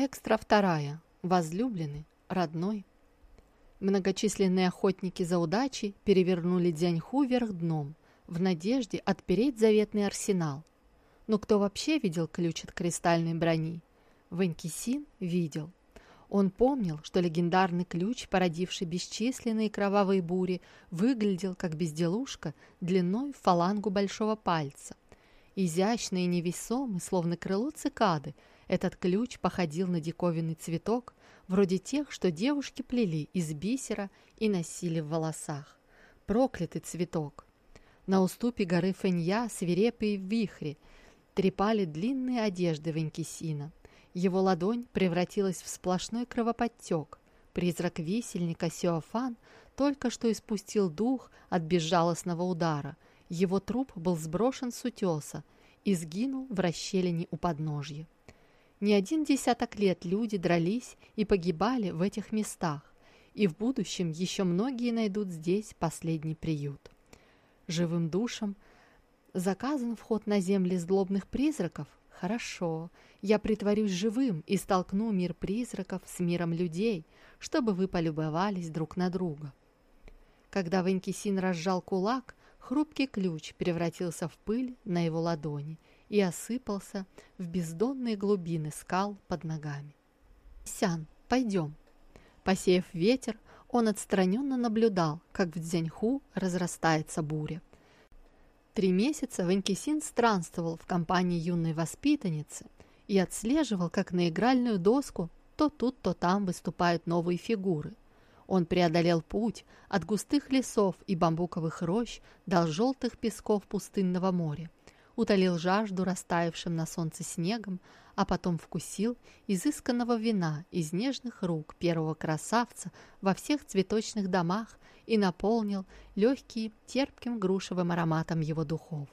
Экстра вторая. Возлюбленный, родной. Многочисленные охотники за удачей перевернули Дзяньху вверх дном в надежде отпереть заветный арсенал. Но кто вообще видел ключ от кристальной брони? Ванькисин видел. Он помнил, что легендарный ключ, породивший бесчисленные кровавые бури, выглядел как безделушка длиной в фалангу большого пальца. Изящный и невесомый, словно крыло цикады, этот ключ походил на диковинный цветок, вроде тех, что девушки плели из бисера и носили в волосах. Проклятый цветок! На уступе горы Фэнья свирепые вихри трепали длинные одежды Венкисина. Его ладонь превратилась в сплошной кровоподтек. Призрак висельника Сиофан только что испустил дух от безжалостного удара. Его труп был сброшен с утеса и сгинул в расщелине у подножья. Не один десяток лет люди дрались и погибали в этих местах, и в будущем еще многие найдут здесь последний приют. Живым душам заказан вход на земли злобных призраков? Хорошо, я притворюсь живым и столкну мир призраков с миром людей, чтобы вы полюбовались друг на друга. Когда Венкисин разжал кулак, хрупкий ключ превратился в пыль на его ладони – и осыпался в бездонные глубины скал под ногами. «Сян, пойдем!» Посеяв ветер, он отстраненно наблюдал, как в Дзяньху разрастается буря. Три месяца Ванькисин странствовал в компании юной воспитанницы и отслеживал, как на игральную доску то тут, то там выступают новые фигуры. Он преодолел путь от густых лесов и бамбуковых рощ до желтых песков пустынного моря утолил жажду растаявшим на солнце снегом, а потом вкусил изысканного вина из нежных рук первого красавца во всех цветочных домах и наполнил легкий терпким грушевым ароматом его духов.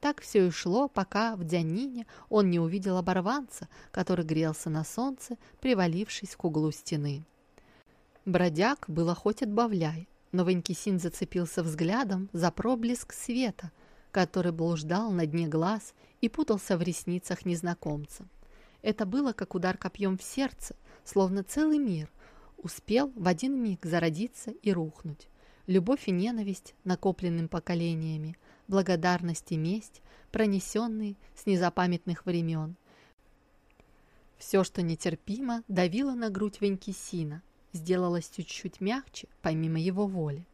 Так все и шло, пока в Дзянине он не увидел оборванца, который грелся на солнце, привалившись к углу стены. Бродяг было хоть отбавляй, но Ванькисин зацепился взглядом за проблеск света, который блуждал на дне глаз и путался в ресницах незнакомца. Это было как удар копьем в сердце, словно целый мир успел в один миг зародиться и рухнуть. Любовь и ненависть, накопленным поколениями, благодарность и месть, пронесенные с незапамятных времен. Все, что нетерпимо, давило на грудь Венкисина, сделалось чуть-чуть мягче, помимо его воли.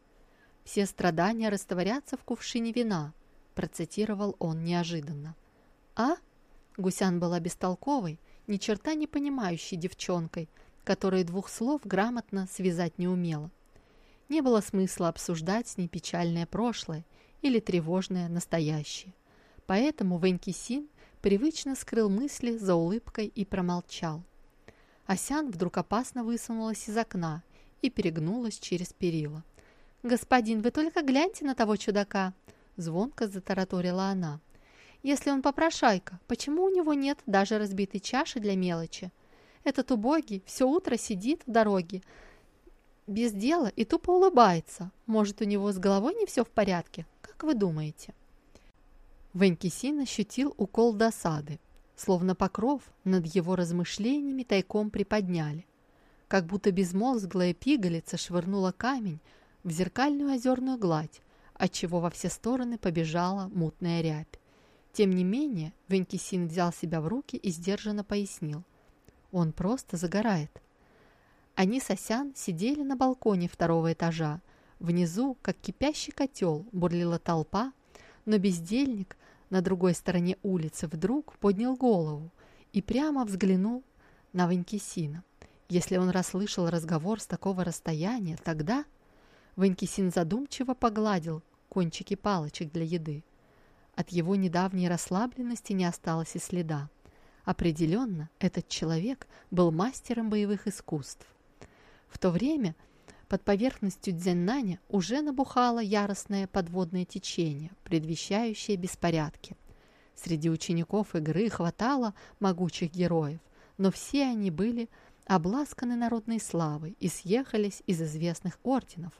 Все страдания растворятся в кувшине вина – процитировал он неожиданно. «А?» Гусян была бестолковой, ни черта не понимающей девчонкой, которая двух слов грамотно связать не умела. Не было смысла обсуждать с ней печальное прошлое или тревожное настоящее. Поэтому Венкисин привычно скрыл мысли за улыбкой и промолчал. Асян вдруг опасно высунулась из окна и перегнулась через перила. «Господин, вы только гляньте на того чудака!» Звонко затараторила она. «Если он попрошайка, почему у него нет даже разбитой чаши для мелочи? Этот убогий все утро сидит в дороге, без дела и тупо улыбается. Может, у него с головой не все в порядке? Как вы думаете?» Венкисин ощутил укол досады, словно покров над его размышлениями тайком приподняли. Как будто безмозглая пигалица швырнула камень в зеркальную озерную гладь, отчего во все стороны побежала мутная рябь. Тем не менее, Венкисин взял себя в руки и сдержанно пояснил. Он просто загорает. Они с Осян сидели на балконе второго этажа. Внизу, как кипящий котел, бурлила толпа, но бездельник на другой стороне улицы вдруг поднял голову и прямо взглянул на Венкисина. Если он расслышал разговор с такого расстояния, тогда Ванькисин задумчиво погладил кончики палочек для еды. От его недавней расслабленности не осталось и следа. Определенно, этот человек был мастером боевых искусств. В то время под поверхностью Дзеннаня уже набухало яростное подводное течение, предвещающее беспорядки. Среди учеников игры хватало могучих героев, но все они были обласканы народной славой и съехались из известных орденов,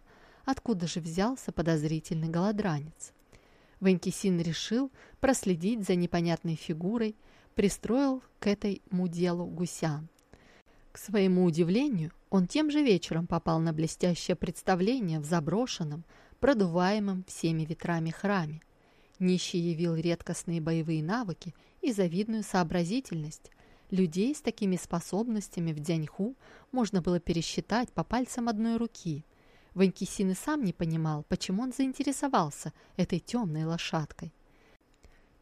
откуда же взялся подозрительный голодранец. Венкисин решил проследить за непонятной фигурой, пристроил к этому делу гусян К своему удивлению, он тем же вечером попал на блестящее представление в заброшенном, продуваемом всеми ветрами храме. Нищий явил редкостные боевые навыки и завидную сообразительность. Людей с такими способностями в Дяньху можно было пересчитать по пальцам одной руки. Ванькисин и сам не понимал, почему он заинтересовался этой темной лошадкой.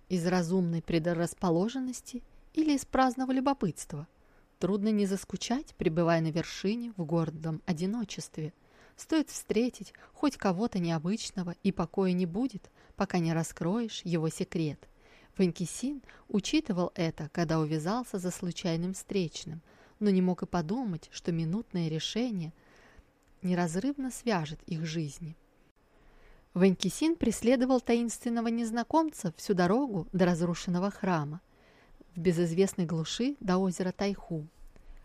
Из разумной предрасположенности или из праздного любопытства – Трудно не заскучать, пребывая на вершине в гордом одиночестве. Стоит встретить хоть кого-то необычного, и покоя не будет, пока не раскроешь его секрет. Ванькисин учитывал это, когда увязался за случайным встречным, но не мог и подумать, что минутное решение неразрывно свяжет их жизни. Ванькисин преследовал таинственного незнакомца всю дорогу до разрушенного храма в безызвестной глуши до озера Тайху.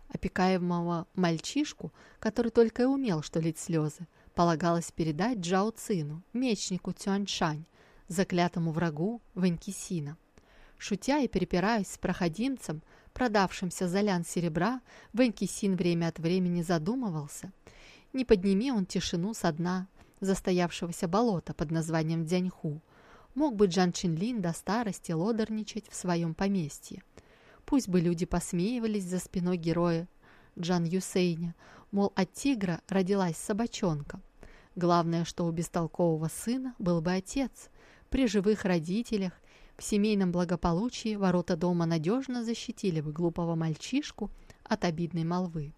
Опекаемого мальчишку, который только и умел что лить слезы, полагалось передать Джао Цину, мечнику Цюаньшань, заклятому врагу Ванькисина. Шутя и перепираясь с проходимцем, продавшимся за лян серебра, Ванькисин время от времени задумывался. Не подними он тишину со дна застоявшегося болота под названием Дзяньху, Мог бы Джан Чинлин до старости лодорничать в своем поместье. Пусть бы люди посмеивались за спиной героя Джан Юсейня, мол, от тигра родилась собачонка. Главное, что у бестолкового сына был бы отец. При живых родителях, в семейном благополучии ворота дома надежно защитили бы глупого мальчишку от обидной молвы.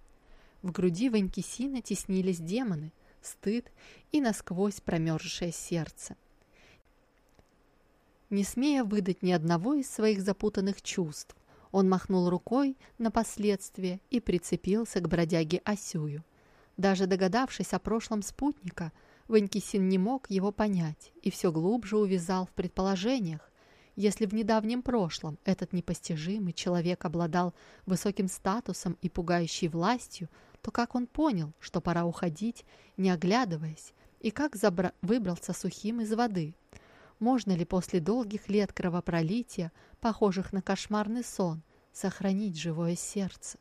В груди Ванькисина теснились демоны, стыд и насквозь промерзшее сердце не смея выдать ни одного из своих запутанных чувств. Он махнул рукой на последствия и прицепился к бродяге Асюю. Даже догадавшись о прошлом спутника, Ванькисин не мог его понять и все глубже увязал в предположениях. Если в недавнем прошлом этот непостижимый человек обладал высоким статусом и пугающей властью, то как он понял, что пора уходить, не оглядываясь, и как забра... выбрался сухим из воды – можно ли после долгих лет кровопролития, похожих на кошмарный сон, сохранить живое сердце?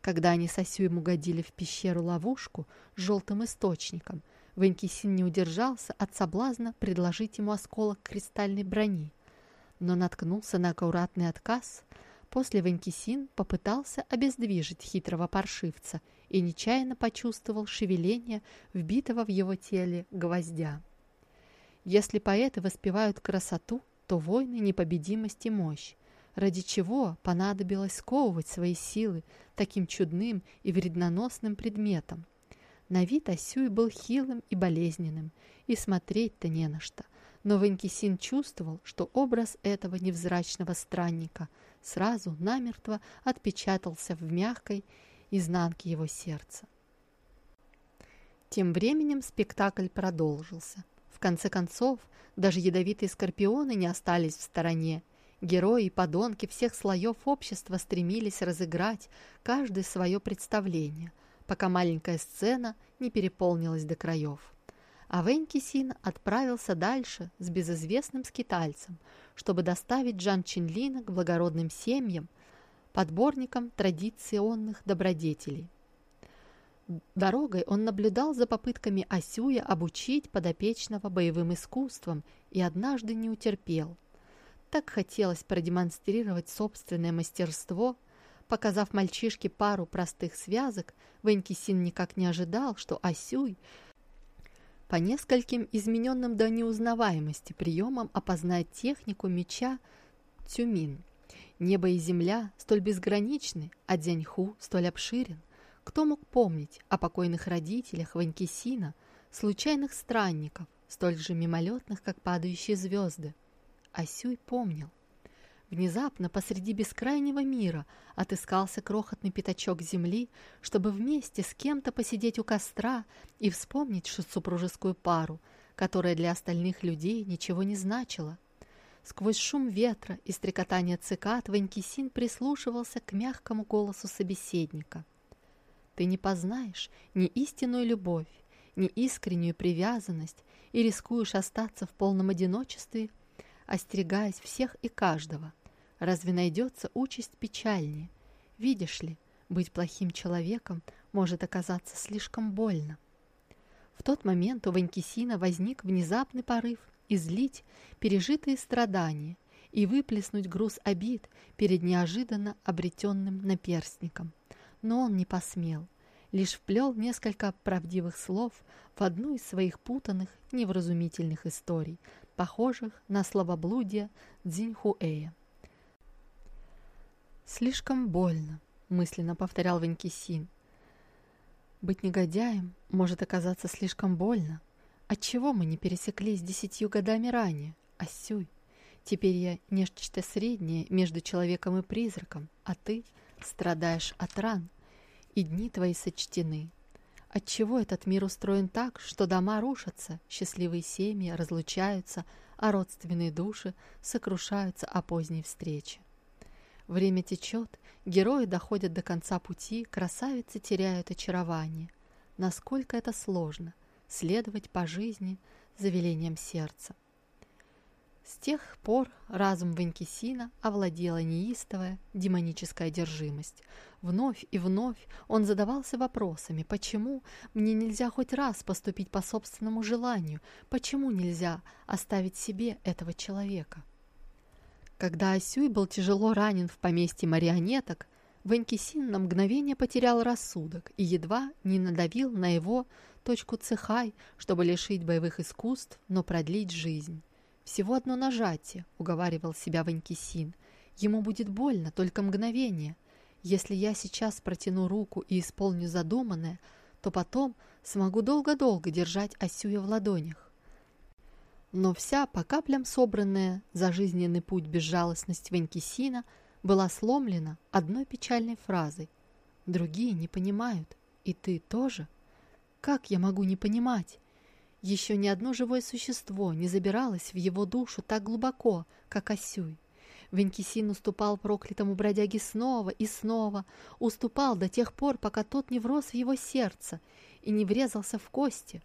Когда они с Асюем угодили в пещеру-ловушку с желтым источником, Ванькисин не удержался от соблазна предложить ему осколок кристальной брони, но наткнулся на аккуратный отказ. После Ванькисин попытался обездвижить хитрого паршивца и нечаянно почувствовал шевеление вбитого в его теле гвоздя. Если поэты воспевают красоту, то войны — непобедимость и мощь, ради чего понадобилось сковывать свои силы таким чудным и вредноносным предметом. На вид Асюй был хилым и болезненным, и смотреть-то не на что. Но Ванькисин чувствовал, что образ этого невзрачного странника сразу намертво отпечатался в мягкой изнанке его сердца. Тем временем спектакль продолжился. В конце концов, даже ядовитые скорпионы не остались в стороне. Герои и подонки всех слоев общества стремились разыграть каждое свое представление, пока маленькая сцена не переполнилась до краев. А Венкисин отправился дальше с безызвестным скитальцем, чтобы доставить Джан Чинлина к благородным семьям, подборникам традиционных добродетелей. Дорогой он наблюдал за попытками Асюя обучить подопечного боевым искусствам и однажды не утерпел. Так хотелось продемонстрировать собственное мастерство. Показав мальчишке пару простых связок, Венкисин никак не ожидал, что Асюй по нескольким измененным до неузнаваемости приемам опознает технику меча Тюмин. Небо и земля столь безграничны, а Дзяньху столь обширен. Кто мог помнить о покойных родителях Ванькисина, случайных странников, столь же мимолетных, как падающие звезды? Асюй помнил. Внезапно посреди бескрайнего мира отыскался крохотный пятачок земли, чтобы вместе с кем-то посидеть у костра и вспомнить супружескую пару, которая для остальных людей ничего не значила. Сквозь шум ветра и стрекотание цикад Ванькисин прислушивался к мягкому голосу собеседника – ты не познаешь ни истинную любовь, ни искреннюю привязанность и рискуешь остаться в полном одиночестве, остерегаясь всех и каждого. Разве найдется участь печальнее? Видишь ли, Быть плохим человеком может оказаться слишком больно. В тот момент у Ванькисина возник внезапный порыв излить пережитые страдания и выплеснуть груз обид перед неожиданно обретенным наперстником. Но он не посмел, лишь вплел несколько правдивых слов в одну из своих путанных, невразумительных историй, похожих на словоблудие Цзиньхуэя. «Слишком больно», — мысленно повторял Ванькисин. «Быть негодяем может оказаться слишком больно. Отчего мы не пересеклись десятью годами ранее, Асюй? Теперь я нечто среднее между человеком и призраком, а ты страдаешь от ран, и дни твои сочтены. Отчего этот мир устроен так, что дома рушатся, счастливые семьи разлучаются, а родственные души сокрушаются о поздней встрече? Время течет, герои доходят до конца пути, красавицы теряют очарование. Насколько это сложно – следовать по жизни за велением сердца. С тех пор разум Ванькисина овладела неистовая демоническая одержимость. Вновь и вновь он задавался вопросами, почему мне нельзя хоть раз поступить по собственному желанию, почему нельзя оставить себе этого человека. Когда Асюй был тяжело ранен в поместье марионеток, Ванькисин на мгновение потерял рассудок и едва не надавил на его точку цехай, чтобы лишить боевых искусств, но продлить жизнь. «Всего одно нажатие», — уговаривал себя Ванькисин. «Ему будет больно только мгновение. Если я сейчас протяну руку и исполню задуманное, то потом смогу долго-долго держать Асюя в ладонях. Но вся по каплям собранная за жизненный путь безжалостность Венкисина была сломлена одной печальной фразой. Другие не понимают, и ты тоже? Как я могу не понимать? Еще ни одно живое существо не забиралось в его душу так глубоко, как Осюй. Венкисин уступал проклятому бродяге снова и снова, уступал до тех пор, пока тот не врос в его сердце и не врезался в кости,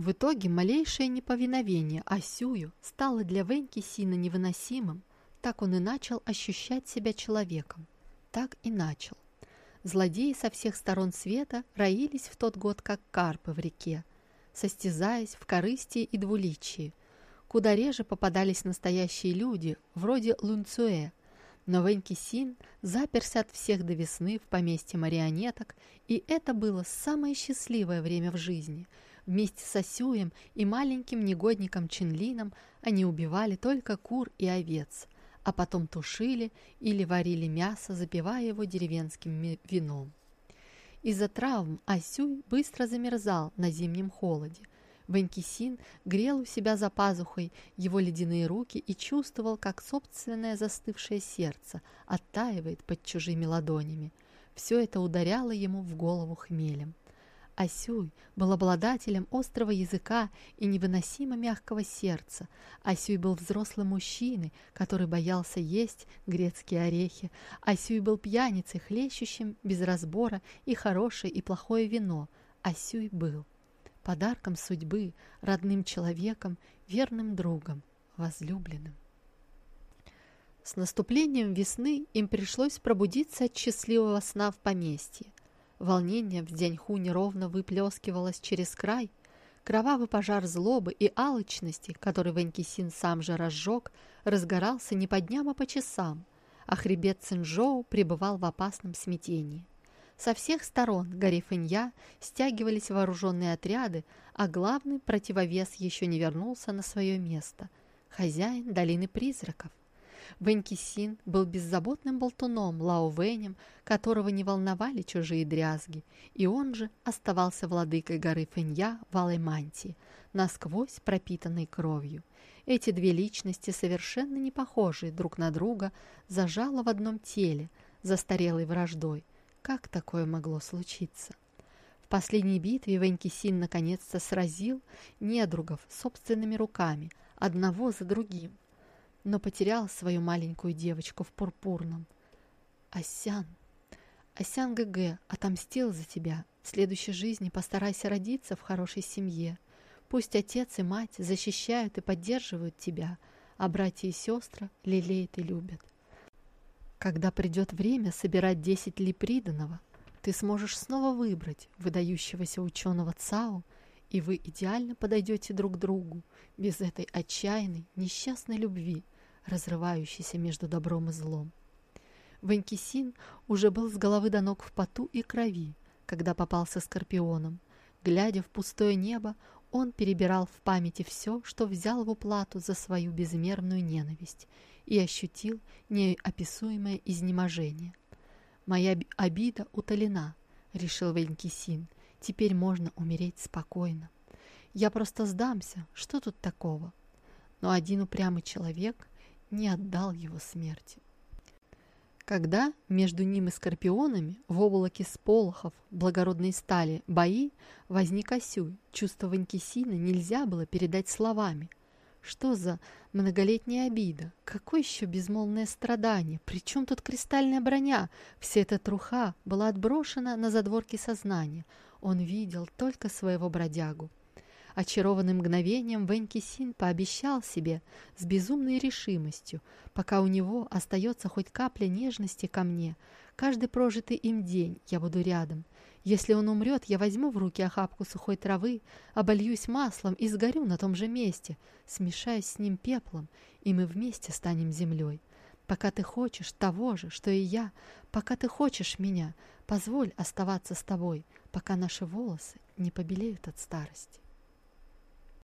в итоге малейшее неповиновение Асюю стало для Веньки Сина невыносимым, так он и начал ощущать себя человеком. Так и начал. Злодеи со всех сторон света роились в тот год, как карпы в реке, состязаясь в корысти и двуличии. Куда реже попадались настоящие люди, вроде Лунцуэ, но Веньки Син заперся от всех до весны в поместье марионеток, и это было самое счастливое время в жизни – Вместе с Асюем и маленьким негодником Чинлином они убивали только кур и овец, а потом тушили или варили мясо, запивая его деревенским вином. Из-за травм Асюй быстро замерзал на зимнем холоде. Ванькисин грел у себя за пазухой его ледяные руки и чувствовал, как собственное застывшее сердце оттаивает под чужими ладонями. Все это ударяло ему в голову хмелем. Асюй был обладателем острого языка и невыносимо мягкого сердца. Асюй был взрослым мужчиной, который боялся есть грецкие орехи. Асюй был пьяницей, хлещущим без разбора и хорошее, и плохое вино. Асюй был подарком судьбы, родным человеком, верным другом, возлюбленным. С наступлением весны им пришлось пробудиться от счастливого сна в поместье. Волнение в Дзяньху неровно выплескивалось через край. Кровавый пожар злобы и алчности, который Ванькисин сам же разжег, разгорался не по дням, а по часам, а хребет Цинжоу пребывал в опасном смятении. Со всех сторон горе Фэнья стягивались вооруженные отряды, а главный противовес еще не вернулся на свое место – хозяин долины призраков. Вэнь был беззаботным болтуном Лао Вэнем, которого не волновали чужие дрязги, и он же оставался владыкой горы Фэнья в алой мантии, насквозь пропитанной кровью. Эти две личности, совершенно не похожие друг на друга, зажало в одном теле, застарелой враждой. Как такое могло случиться? В последней битве Ванькисин наконец-то сразил недругов собственными руками, одного за другим но потерял свою маленькую девочку в пурпурном. Асян, Асян ГГ отомстил за тебя. В следующей жизни постарайся родиться в хорошей семье. Пусть отец и мать защищают и поддерживают тебя, а братья и сестры лелеют и любят. Когда придет время собирать 10 ли приданного, ты сможешь снова выбрать выдающегося ученого ЦАО, и вы идеально подойдете друг другу без этой отчаянной, несчастной любви, разрывающейся между добром и злом. Ванькисин уже был с головы до ног в поту и крови, когда попался скорпионом. Глядя в пустое небо, он перебирал в памяти все, что взял в уплату за свою безмерную ненависть и ощутил неописуемое изнеможение. «Моя обида утолена», — решил Венкисин. «Теперь можно умереть спокойно. Я просто сдамся, что тут такого?» Но один упрямый человек не отдал его смерти. Когда между ним и скорпионами в облаке сполохов благородной стали бои, возник Осюй. Чувство Ванькисина нельзя было передать словами. Что за многолетняя обида? Какое еще безмолвное страдание? Причем тут кристальная броня? Вся эта труха была отброшена на задворки сознания. Он видел только своего бродягу. Очарованным мгновением Вэнь Кисин пообещал себе с безумной решимостью, пока у него остается хоть капля нежности ко мне, каждый прожитый им день я буду рядом. Если он умрет, я возьму в руки охапку сухой травы, обольюсь маслом и сгорю на том же месте, смешаюсь с ним пеплом, и мы вместе станем землей. Пока ты хочешь того же, что и я, пока ты хочешь меня, позволь оставаться с тобой, пока наши волосы не побелеют от старости.